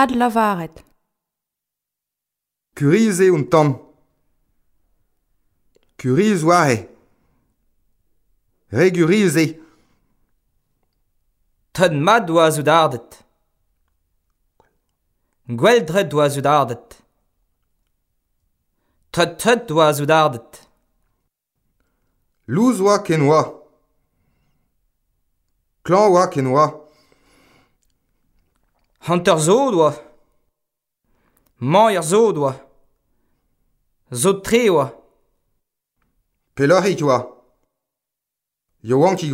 Ad lavaret. Kurize un tamm. Kuriz oare. Reguriz eo. Mad oa zo dardet. Gwell dred oa zo dardet. Tret tret. Louz oa ken oa. Klan oa ken oa. Hanter zo doa. Mañ zo doa. Zo tre oa. Peloc'h oa. Yo oan ki